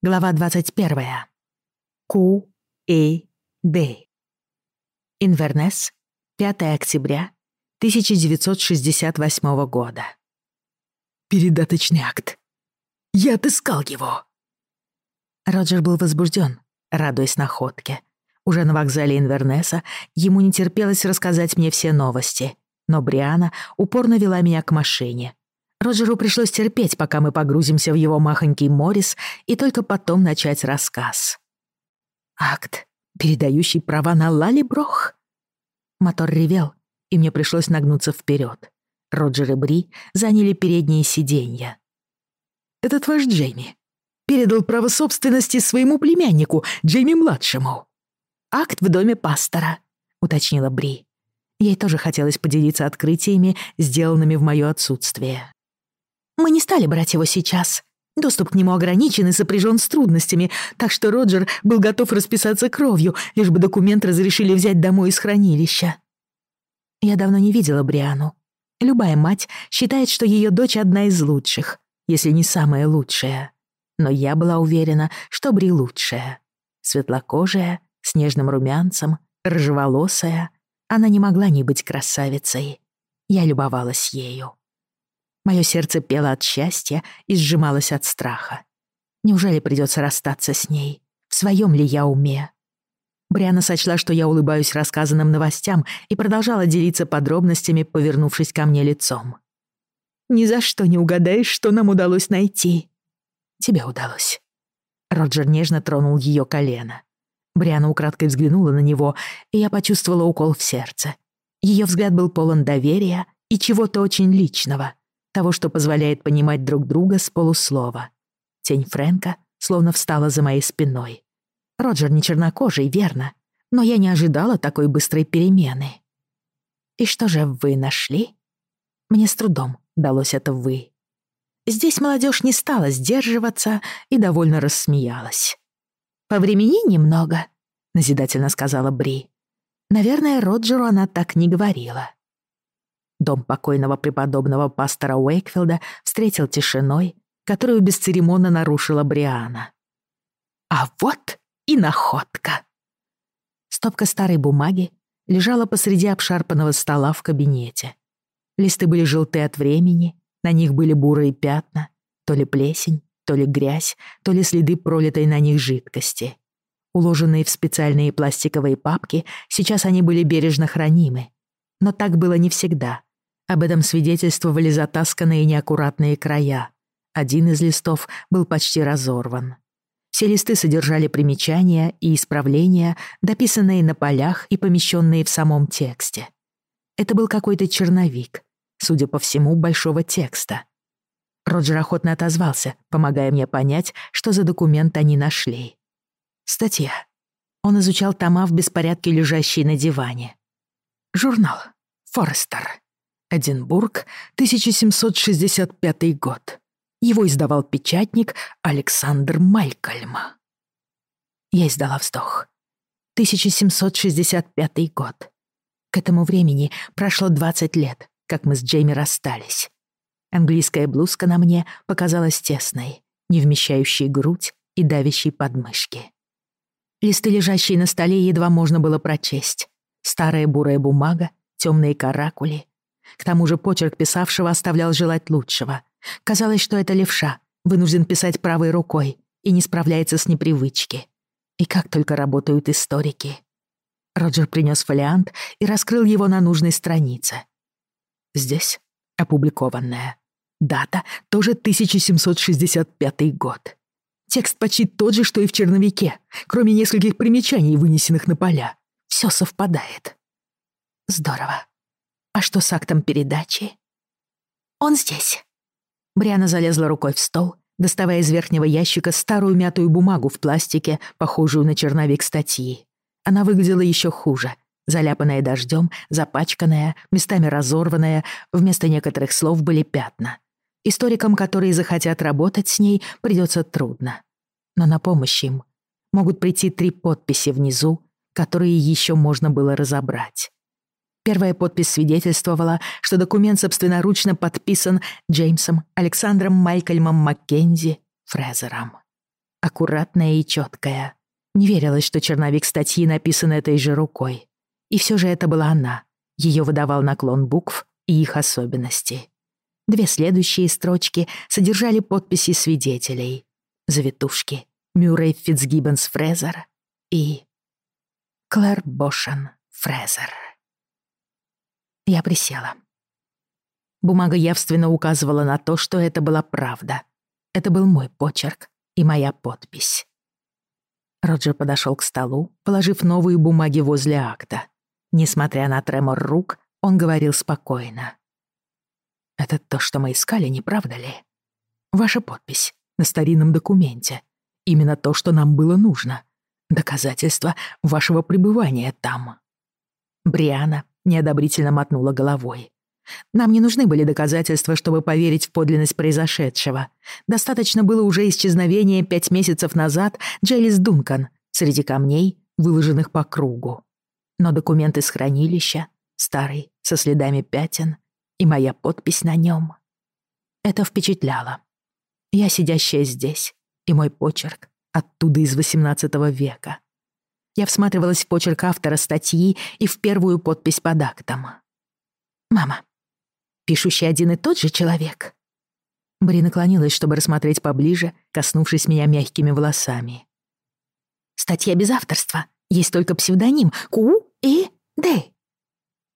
Глава 21. Ку и Д. Инвернес, 5 октября 1968 года. Передаточный акт. Я отыскал его. Роджер был возбужден, радуясь находке. Уже на вокзале Инвернеса ему не терпелось рассказать мне все новости, но Бриана упорно вела меня к машине, Роджеру пришлось терпеть, пока мы погрузимся в его махонький Морис, и только потом начать рассказ. «Акт, передающий права на Лалиброх?» Мотор ревел, и мне пришлось нагнуться вперед. Роджер и Бри заняли передние сиденья. «Этот ваш Джейми передал право собственности своему племяннику, Джейми-младшему. Акт в доме пастора», — уточнила Бри. Ей тоже хотелось поделиться открытиями, сделанными в моё отсутствие. Мы не стали брать его сейчас. Доступ к нему ограничен и сопряжен с трудностями, так что Роджер был готов расписаться кровью, лишь бы документ разрешили взять домой из хранилища. Я давно не видела Бриану. Любая мать считает, что ее дочь одна из лучших, если не самая лучшая. Но я была уверена, что Бри лучшая. Светлокожая, с нежным румянцем, ржеволосая, Она не могла не быть красавицей. Я любовалась ею. Мое сердце пело от счастья и сжималось от страха. Неужели придется расстаться с ней? В своем ли я уме? Бриана сочла, что я улыбаюсь рассказанным новостям и продолжала делиться подробностями, повернувшись ко мне лицом. «Ни за что не угадаешь, что нам удалось найти». «Тебе удалось». Роджер нежно тронул ее колено. Бриана украдкой взглянула на него, и я почувствовала укол в сердце. Ее взгляд был полон доверия и чего-то очень личного того, что позволяет понимать друг друга с полуслова. Тень Фрэнка словно встала за моей спиной. Роджер не чернокожий, верно, но я не ожидала такой быстрой перемены. «И что же вы нашли?» Мне с трудом далось это «вы». Здесь молодежь не стала сдерживаться и довольно рассмеялась. «Повремени немного», — назидательно сказала Бри. Наверное, Роджеру она так не говорила. Дом покойного преподобного пастора Уэйкфилда встретил тишиной, которую бесцеремонно нарушила Бриана. А вот и находка! Стопка старой бумаги лежала посреди обшарпанного стола в кабинете. Листы были желты от времени, на них были бурые пятна, то ли плесень, то ли грязь, то ли следы пролитой на них жидкости. Уложенные в специальные пластиковые папки, сейчас они были бережно хранимы. Но так было не всегда. Об этом свидетельствовали затасканные неаккуратные края. Один из листов был почти разорван. Все листы содержали примечания и исправления, дописанные на полях и помещенные в самом тексте. Это был какой-то черновик, судя по всему, большого текста. Роджер охотно отозвался, помогая мне понять, что за документ они нашли. Статья. Он изучал тома в беспорядке, лежащие на диване. Журнал. Форестер. Эдинбург, 1765 год. Его издавал печатник Александр Малькольма. Я издала вздох. 1765 год. К этому времени прошло 20 лет, как мы с Джейми расстались. Английская блузка на мне показалась тесной, не вмещающей грудь и давящей подмышки. Листы, лежащие на столе, едва можно было прочесть. Старая бурая бумага, темные каракули, к тому же почерк писавшего оставлял желать лучшего. Казалось, что это левша, вынужден писать правой рукой и не справляется с непривычки. И как только работают историки. Роджер принес фолиант и раскрыл его на нужной странице. Здесь опубликованная. Дата тоже 1765 год. Текст почти тот же, что и в черновике, кроме нескольких примечаний, вынесенных на поля. Все совпадает. Здорово. А что с актом передачи? Он здесь. Бриана залезла рукой в стол, доставая из верхнего ящика старую мятую бумагу в пластике, похожую на черновик статьи. Она выглядела еще хуже, заляпанная дождем, запачканная, местами разорванная, вместо некоторых слов были пятна. Историкам, которые захотят работать с ней, придется трудно. Но на помощь им могут прийти три подписи внизу, которые еще можно было разобрать. Первая подпись свидетельствовала, что документ собственноручно подписан Джеймсом Александром Майкельмом Маккензи Фрезером. Аккуратная и четкая. Не верилось, что черновик статьи написан этой же рукой. И все же это была она. Ее выдавал наклон букв и их особенности. Две следующие строчки содержали подписи свидетелей. Завитушки. Мюррей Фитцгиббенс Фрезер и Клэр Бошен Фрезер. Я присела. Бумага явственно указывала на то, что это была правда. Это был мой почерк и моя подпись. Роджер подошел к столу, положив новые бумаги возле акта. Несмотря на тремор рук, он говорил спокойно. «Это то, что мы искали, не правда ли? Ваша подпись на старинном документе. Именно то, что нам было нужно. Доказательство вашего пребывания там». Бриана неодобрительно мотнула головой. Нам не нужны были доказательства, чтобы поверить в подлинность произошедшего. Достаточно было уже исчезновения пять месяцев назад Джелис Дункан среди камней, выложенных по кругу. Но документ из хранилища, старый, со следами пятен, и моя подпись на нем. Это впечатляло. Я сидящая здесь, и мой почерк оттуда из XVIII века, я всматривалась в почерк автора статьи и в первую подпись под актом. «Мама, пишущий один и тот же человек?» Бри наклонилась, чтобы рассмотреть поближе, коснувшись меня мягкими волосами. «Статья без авторства. Есть только псевдоним Ку и Д».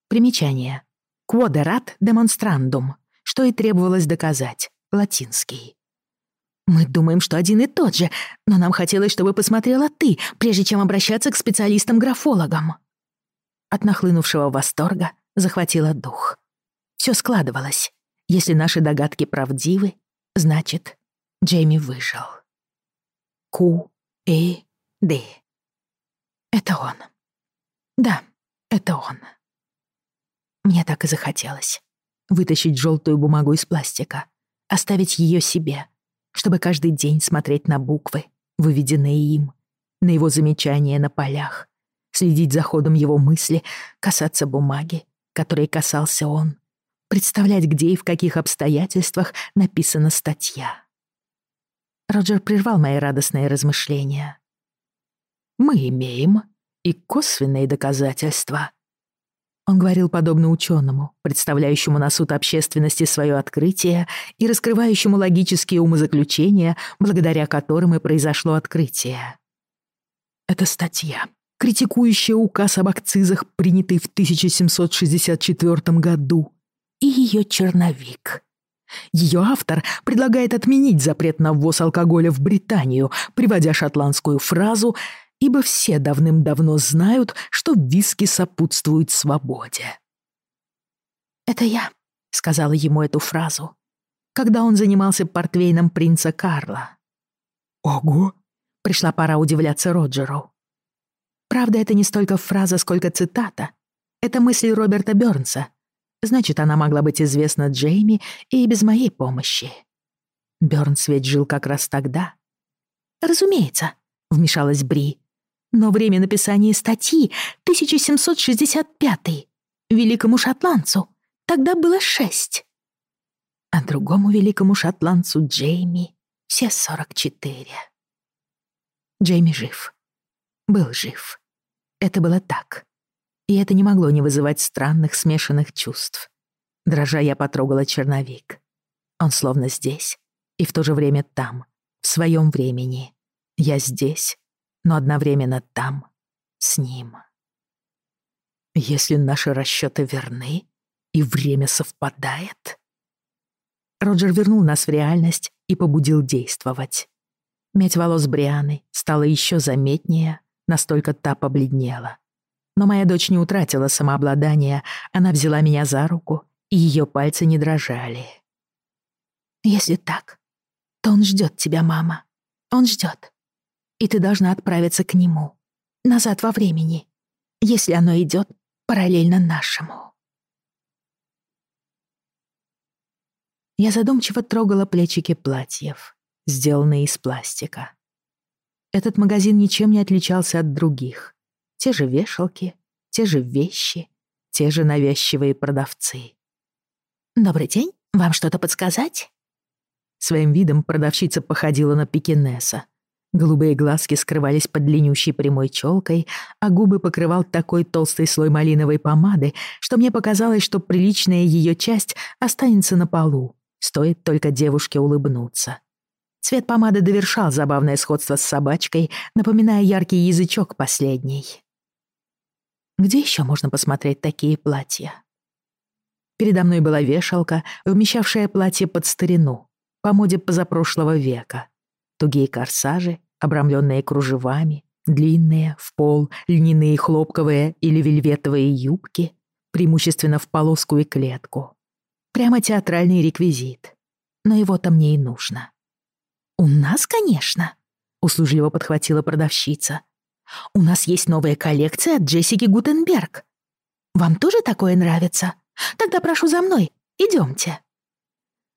Примечание. «Quoderat demonstrandum», что и требовалось доказать. Латинский. Мы думаем, что один и тот же, но нам хотелось, чтобы посмотрела ты, прежде чем обращаться к специалистам-графологам». От нахлынувшего восторга захватило дух. Все складывалось. Если наши догадки правдивы, значит, Джейми выжил. Ку, И, Д. Это он. Да, это он. Мне так и захотелось. Вытащить желтую бумагу из пластика. Оставить ее себе — чтобы каждый день смотреть на буквы, выведенные им, на его замечания на полях, следить за ходом его мысли, касаться бумаги, которой касался он, представлять, где и в каких обстоятельствах написана статья. Роджер прервал мои радостные размышления. «Мы имеем и косвенные доказательства», он говорил подобно ученому, представляющему на суд общественности свое открытие и раскрывающему логические умозаключения, благодаря которым и произошло открытие. Это статья, критикующая указ об акцизах, принятый в 1764 году, и ее черновик. Ее автор предлагает отменить запрет на ввоз алкоголя в Британию, приводя шотландскую фразу ибо все давным-давно знают, что виски сопутствуют свободе. «Это я», — сказала ему эту фразу, когда он занимался портвейном принца Карла. «Ого!» — пришла пора удивляться Роджеру. Правда, это не столько фраза, сколько цитата. Это мысли Роберта Бёрнса. Значит, она могла быть известна Джейми и без моей помощи. Бёрнс ведь жил как раз тогда. «Разумеется», — вмешалась Бри но время написания статьи 1765 великому шотландцу тогда было шесть, а другому великому шотландцу Джейми все 44. Джейми жив. Был жив. Это было так. И это не могло не вызывать странных смешанных чувств. Дрожа я потрогала черновик. Он словно здесь и в то же время там, в своем времени. Я здесь, но одновременно там, с ним. Если наши расчеты верны и время совпадает... Роджер вернул нас в реальность и побудил действовать. Медь волос Брианы стала еще заметнее, настолько та побледнела. Но моя дочь не утратила самообладание, она взяла меня за руку, и ее пальцы не дрожали. «Если так, то он ждет тебя, мама. Он ждет и ты должна отправиться к нему. Назад во времени, если оно идет параллельно нашему. Я задумчиво трогала плечики платьев, сделанные из пластика. Этот магазин ничем не отличался от других. Те же вешалки, те же вещи, те же навязчивые продавцы. «Добрый день. Вам что-то подсказать?» Своим видом продавщица походила на пекинеса, Голубые глазки скрывались под длиннющей прямой челкой, а губы покрывал такой толстый слой малиновой помады, что мне показалось, что приличная ее часть останется на полу. Стоит только девушке улыбнуться. Цвет помады довершал забавное сходство с собачкой, напоминая яркий язычок последней. Где еще можно посмотреть такие платья? Передо мной была вешалка, вмещавшая платье под старину, по моде позапрошлого века — тугие корсажи обрамленные кружевами, длинные, в пол, льняные хлопковые или вельветовые юбки, преимущественно в полоску и клетку. Прямо театральный реквизит. Но его-то мне и нужно. «У нас, конечно», — услужливо подхватила продавщица. «У нас есть новая коллекция от Джессики Гутенберг. Вам тоже такое нравится? Тогда прошу за мной, идемте».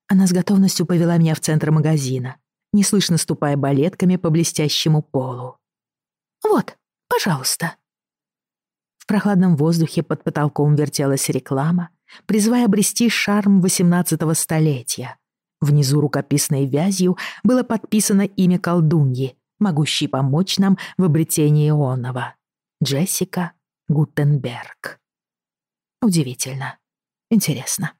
Она с готовностью повела меня в центр магазина, неслышно ступая балетками по блестящему полу. «Вот, пожалуйста». В прохладном воздухе под потолком вертелась реклама, призывая обрести шарм XVIII столетия. Внизу рукописной вязью было подписано имя колдуньи, могущей помочь нам в обретении Ионова. Джессика Гутенберг. Удивительно. Интересно.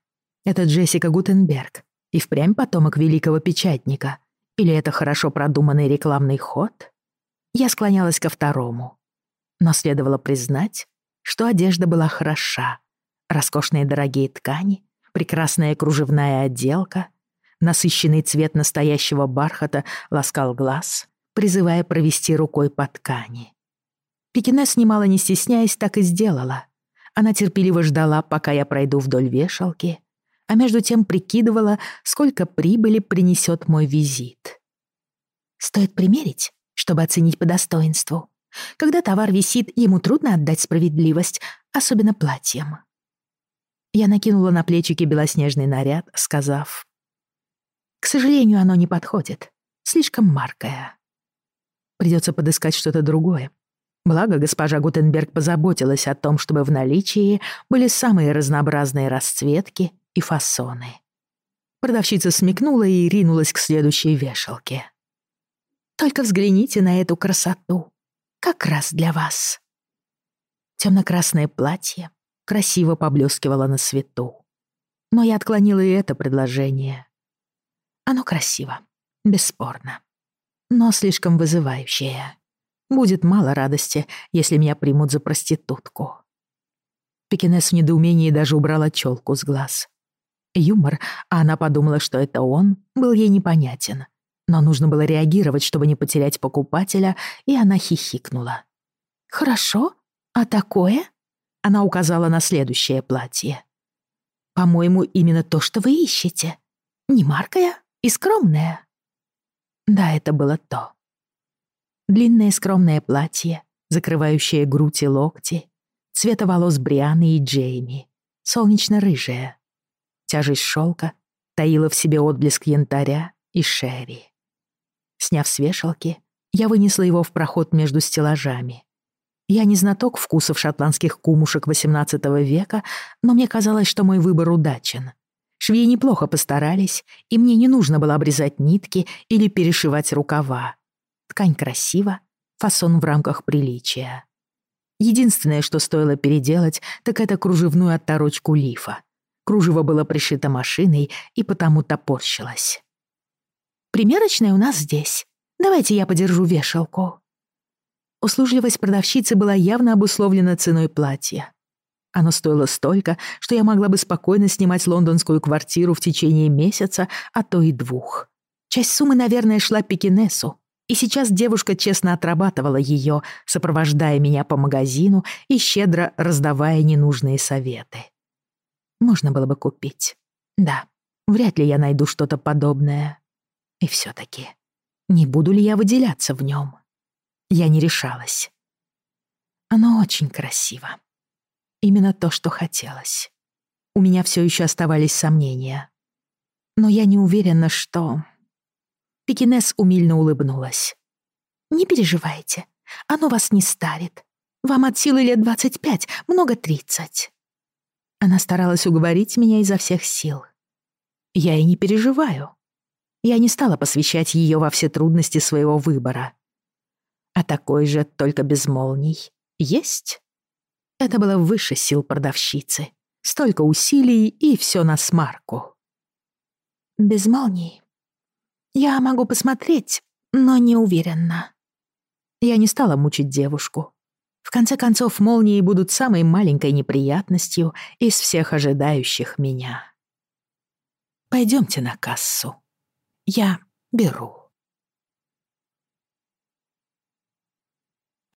Это Джессика Гутенберг и впрямь потомок великого печатника — или это хорошо продуманный рекламный ход? Я склонялась ко второму. Но следовало признать, что одежда была хороша. Роскошные дорогие ткани, прекрасная кружевная отделка, насыщенный цвет настоящего бархата ласкал глаз, призывая провести рукой по ткани. Пекине немало не стесняясь, так и сделала. Она терпеливо ждала, пока я пройду вдоль вешалки — а между тем прикидывала, сколько прибыли принесет мой визит. Стоит примерить, чтобы оценить по достоинству. Когда товар висит, ему трудно отдать справедливость, особенно платьем. Я накинула на плечики белоснежный наряд, сказав. К сожалению, оно не подходит. Слишком маркое. Придется подыскать что-то другое. Благо, госпожа Гутенберг позаботилась о том, чтобы в наличии были самые разнообразные расцветки и фасоны. Продавщица смекнула и ринулась к следующей вешалке. «Только взгляните на эту красоту. Как раз для вас». Темно-красное платье красиво поблескивало на свету. Но я отклонила и это предложение. Оно красиво, бесспорно, но слишком вызывающее. Будет мало радости, если меня примут за проститутку. Пекинес в недоумении даже убрала челку с глаз. Юмор, а она подумала, что это он, был ей непонятен. Но нужно было реагировать, чтобы не потерять покупателя, и она хихикнула. «Хорошо, а такое?» Она указала на следующее платье. «По-моему, именно то, что вы ищете. Не маркая и скромная». Да, это было то. Длинное скромное платье, закрывающее грудь и локти, цвета волос Брианы и Джейми, Солнечно рыжее. Тяжесть шелка таила в себе отблеск янтаря и шерри. Сняв с вешалки, я вынесла его в проход между стеллажами. Я не знаток вкусов шотландских кумушек XVIII века, но мне казалось, что мой выбор удачен. Швеи неплохо постарались, и мне не нужно было обрезать нитки или перешивать рукава. Ткань красива, фасон в рамках приличия. Единственное, что стоило переделать, так это кружевную отторочку лифа. Кружево было пришито машиной и потому топорщилось. «Примерочная у нас здесь. Давайте я подержу вешалку». Услужливость продавщицы была явно обусловлена ценой платья. Оно стоило столько, что я могла бы спокойно снимать лондонскую квартиру в течение месяца, а то и двух. Часть суммы, наверное, шла Пекинесу, и сейчас девушка честно отрабатывала ее, сопровождая меня по магазину и щедро раздавая ненужные советы можно было бы купить. Да, вряд ли я найду что-то подобное. И все-таки, не буду ли я выделяться в нем? Я не решалась. Оно очень красиво. Именно то, что хотелось. У меня все еще оставались сомнения. Но я не уверена, что... Пекинес умильно улыбнулась. «Не переживайте, оно вас не старит. Вам от силы лет двадцать пять, много тридцать». Она старалась уговорить меня изо всех сил. Я и не переживаю. Я не стала посвящать ее во все трудности своего выбора. А такой же, только без молний, есть? Это было выше сил продавщицы. Столько усилий и все на смарку. Без молний. Я могу посмотреть, но не уверена. Я не стала мучить девушку. В конце концов, молнии будут самой маленькой неприятностью из всех ожидающих меня. Пойдемте на кассу. Я беру.